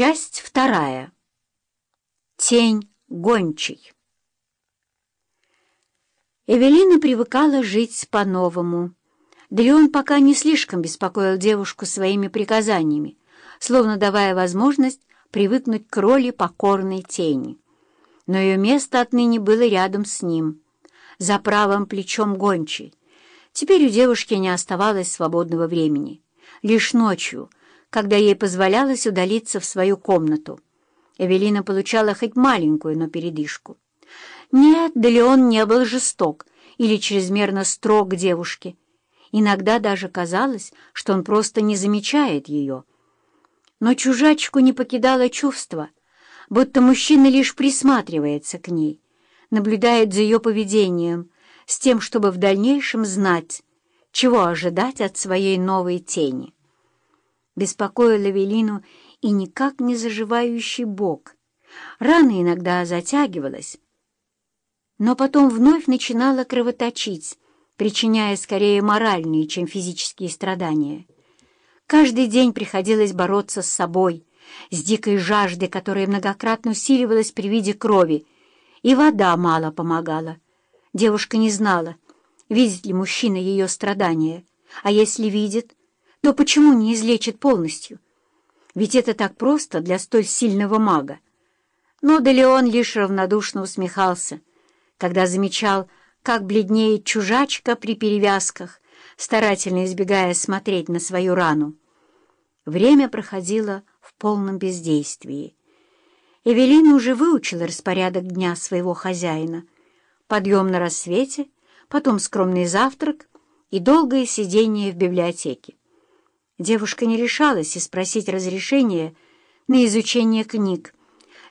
Часть вторая. Тень гончей. Эвелина привыкала жить по-новому. Да и он пока не слишком беспокоил девушку своими приказаниями, словно давая возможность привыкнуть к роли покорной тени. Но ее место отныне было рядом с ним, за правым плечом гончей. Теперь у девушки не оставалось свободного времени. Лишь ночью — когда ей позволялось удалиться в свою комнату. Эвелина получала хоть маленькую, но передышку. Нет, да ли он не был жесток или чрезмерно строг к девушке. Иногда даже казалось, что он просто не замечает ее. Но чужачку не покидало чувство, будто мужчина лишь присматривается к ней, наблюдает за ее поведением, с тем, чтобы в дальнейшем знать, чего ожидать от своей новой тени беспокоил Эвелину и никак не заживающий бок. Рана иногда затягивалась, но потом вновь начинала кровоточить, причиняя скорее моральные, чем физические страдания. Каждый день приходилось бороться с собой, с дикой жаждой, которая многократно усиливалась при виде крови, и вода мало помогала. Девушка не знала, видит ли мужчина ее страдания, а если видит, то почему не излечит полностью? Ведь это так просто для столь сильного мага. Но Делеон лишь равнодушно усмехался, когда замечал, как бледнеет чужачка при перевязках, старательно избегая смотреть на свою рану. Время проходило в полном бездействии. Эвелина уже выучила распорядок дня своего хозяина. Подъем на рассвете, потом скромный завтрак и долгое сидение в библиотеке. Девушка не решалась и спросить разрешения на изучение книг,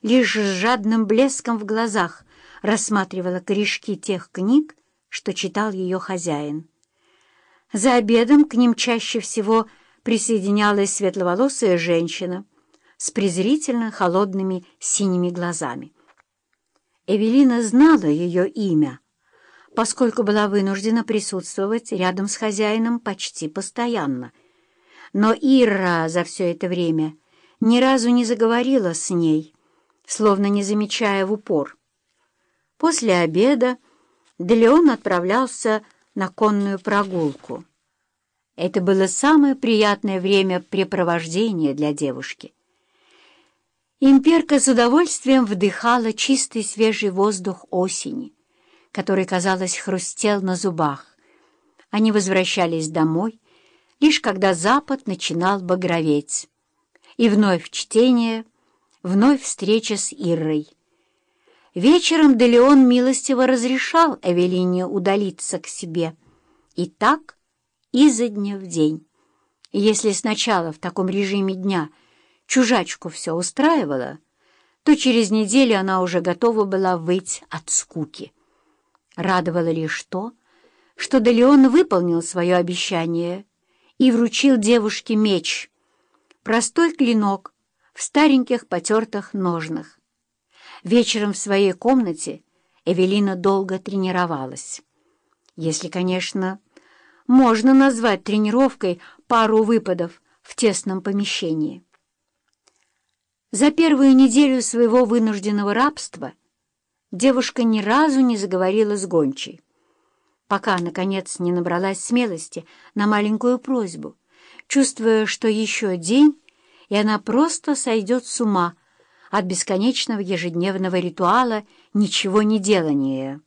лишь с жадным блеском в глазах рассматривала корешки тех книг, что читал ее хозяин. За обедом к ним чаще всего присоединялась светловолосая женщина с презрительно холодными синими глазами. Эвелина знала ее имя, поскольку была вынуждена присутствовать рядом с хозяином почти постоянно — но Ира за все это время ни разу не заговорила с ней, словно не замечая в упор. После обеда Делеон отправлялся на конную прогулку. Это было самое приятное времяпрепровождение для девушки. Имперка с удовольствием вдыхала чистый свежий воздух осени, который, казалось, хрустел на зубах. Они возвращались домой, лишь когда запад начинал багроветь. И вновь чтение, вновь встреча с Иррой. Вечером Делеон милостиво разрешал Эвелине удалиться к себе. И так изо дня в день. И если сначала в таком режиме дня чужачку все устраивало, то через неделю она уже готова была выйти от скуки. Радовало лишь то, что Делеон выполнил свое обещание — и вручил девушке меч. Простой клинок в стареньких потертых ножнах. Вечером в своей комнате Эвелина долго тренировалась. Если, конечно, можно назвать тренировкой пару выпадов в тесном помещении. За первую неделю своего вынужденного рабства девушка ни разу не заговорила с гончей пока, наконец, не набралась смелости на маленькую просьбу, чувствуя, что еще день, и она просто сойдет с ума от бесконечного ежедневного ритуала ничего не делания.